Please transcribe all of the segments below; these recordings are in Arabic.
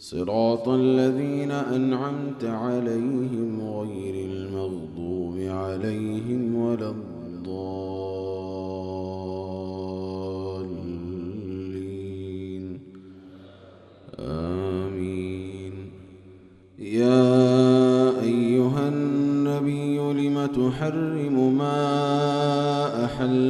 صراط الذين أنعمت عليهم غير المغضوب عليهم ولا الضالين. آمين. يا أيها النبي لم تحرم ما أحل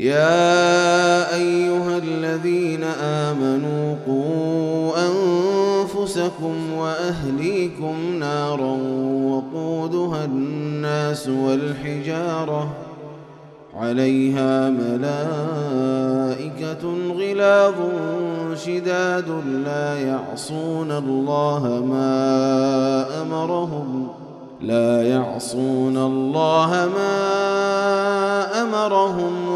يا أيها الذين آمنوا قوا أنفسكم وأهليكم نارا وقودها الناس والحجارة عليها ملائكة غلاظ شداد لا يعصون الله ما أمرهم لا يعصون الله ما أمرهم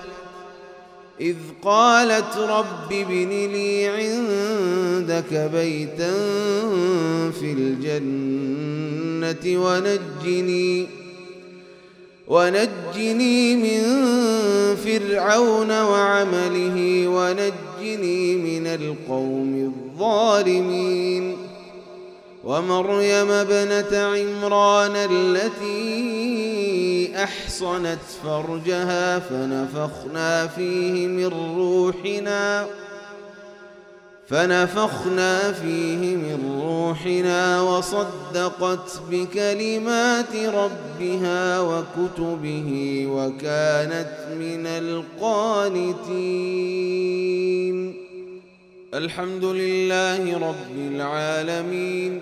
إذ قالت رب ابن لي عندك بيتا في الجنة ونجني ونجني من فرعون وعمله ونجني من القوم الظالمين. ومريم ابنة عمران التي أحصنت فرجها فنفخنا فيه من روحنا فنفخنا فيه من روحنا وصدقت بكلمات ربها وكتبه وكانت من القانتين. الحمد لله رب العالمين.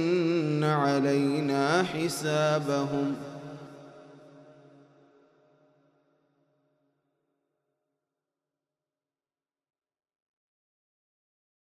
علينا حسابهم